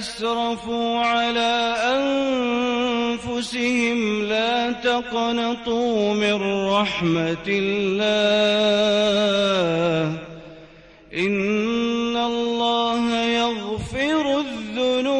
أسرفوا على أنفسهم لا تقنطوا من رحمة الله إن الله يغفر الذنوب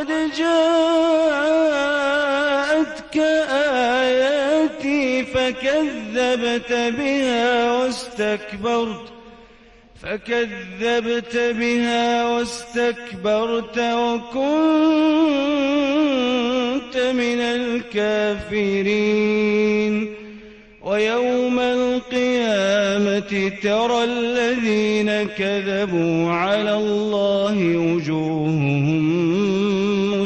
قد جاءتك آياتي فكذبت بها واستكبرت فكذبت بها واستكبرت وكنت من الكافرين. ويوم القيامة ترى الذين كذبوا على الله وجوههم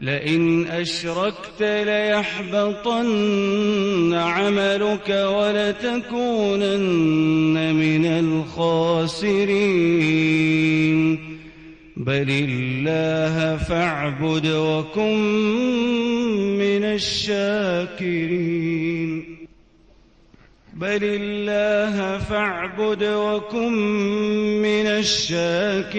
لئن أشركت ليحبطن عملك ولتكونن من الخاسرين. بل الله فاعبد وكن من الشاكرين. بل الله فاعبد وكن من الشاكرين.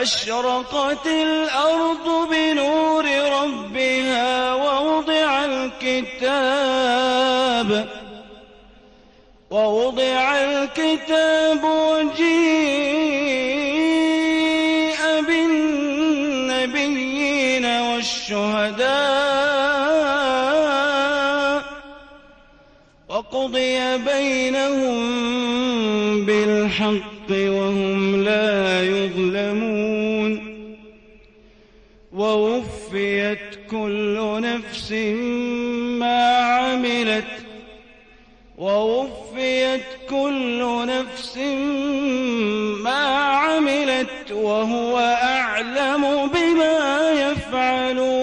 وأشرقت الأرض بنور ربها ووضع الكتاب ووضع الكتاب وجيء بالنبيين والشهداء وقضي بينهم نفس ما عملت ووفيت كل نفس ما عملت وهو أعلم بما يفعلون.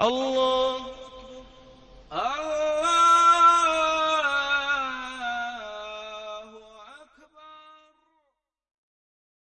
الله